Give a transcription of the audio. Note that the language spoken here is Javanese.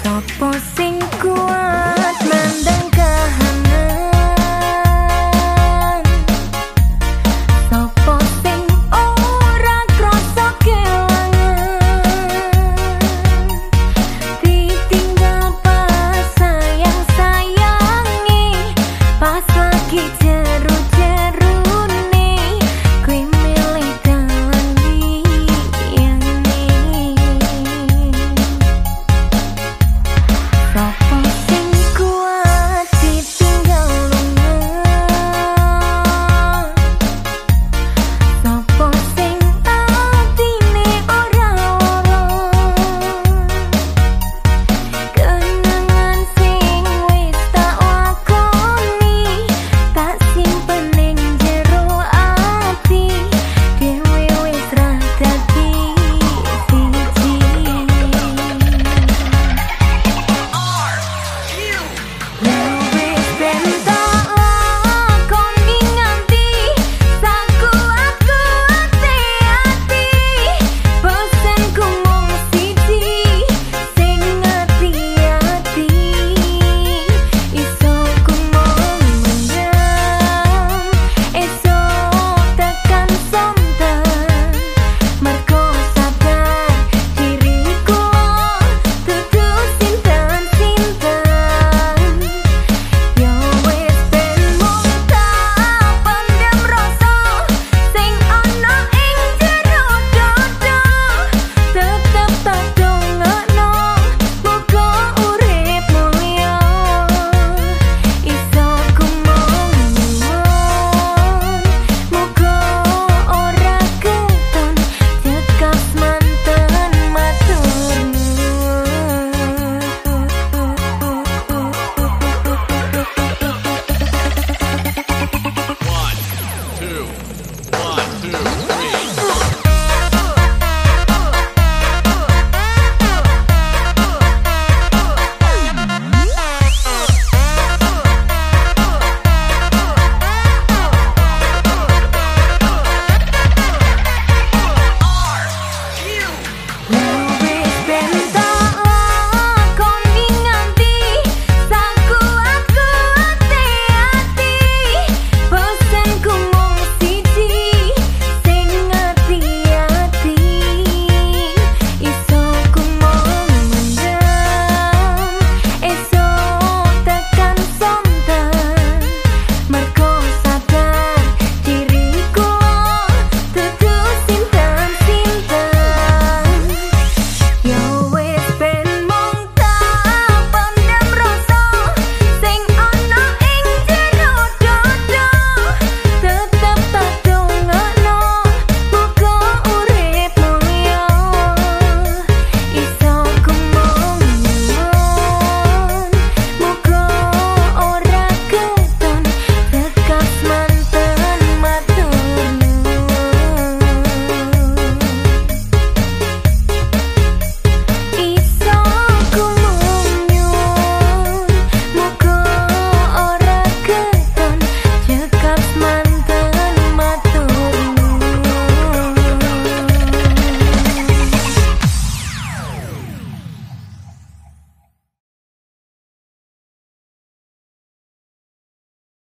Sopo sing kuat?